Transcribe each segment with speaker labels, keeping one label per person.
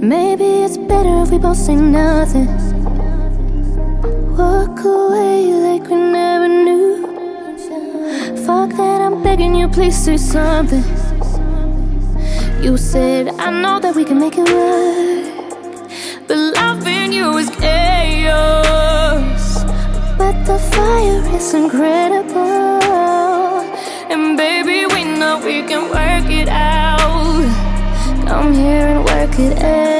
Speaker 1: Maybe it's better if we both say nothing. Walk away like we never knew. Fuck that, I'm begging you, please say something. You said, I know that we can make it work. But loving you is chaos. But the fire is incredible. And baby, we know we can work it out. Here and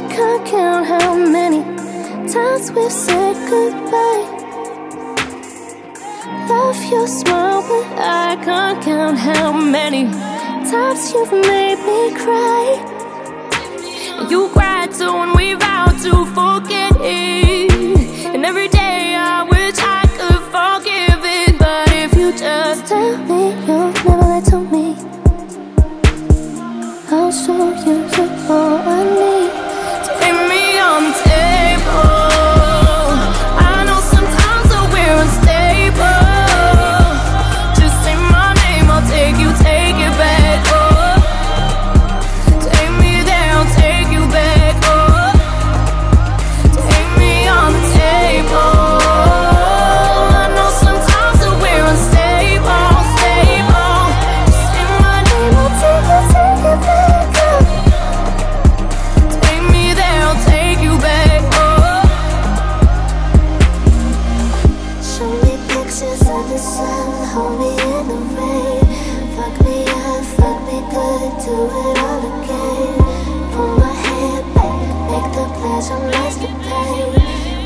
Speaker 1: I can't count how many times we've said goodbye. Love your smile, but I can't count how many times you've made me cry. You cried too, and we Pictures of the sun, hold me in the rain. Fuck me up, fuck me good, do it all again. Pull my hair back, make the pleasure match the pain.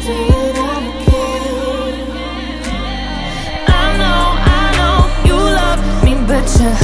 Speaker 1: Do it all again. I know, I know you love me, but you're